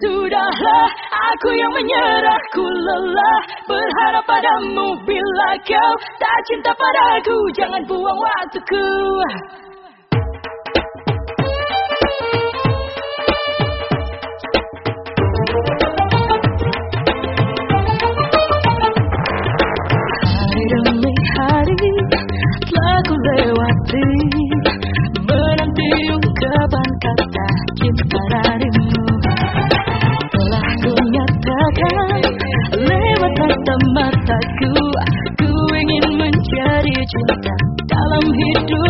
Sudahlah aku yang menyerah. Ku lelah berharap padamu. Bila kau tak cinta padaku Jangan buang waktuku. Hari demi hari Telah ku lewati Menanti ungkapan kata cinta mataku Ku ingin mencari cinta dalam hidup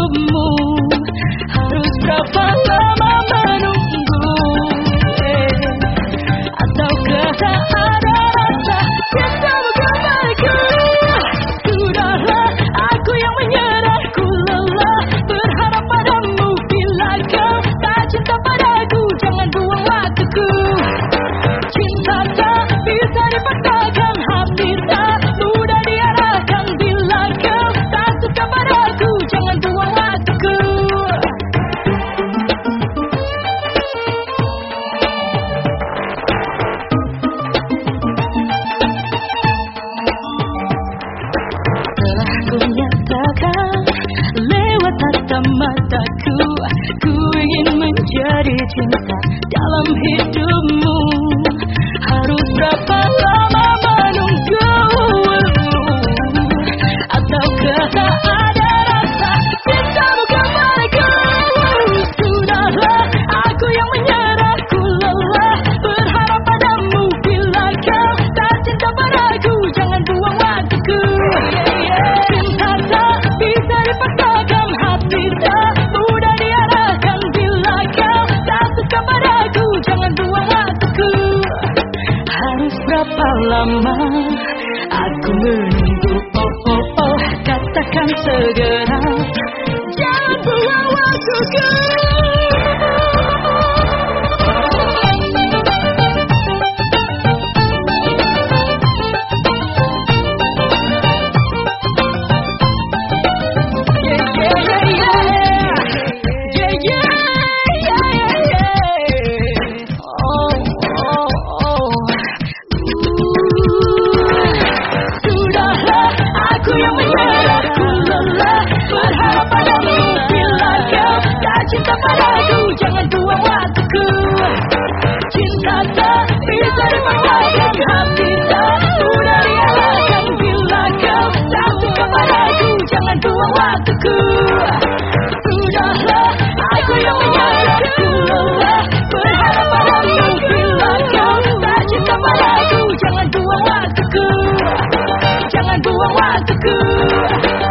waktu Jangan buang waktuku. Harus berapa lama Aku menunggu? Oh oh oh Katakan segera Jangan buang waktuku. く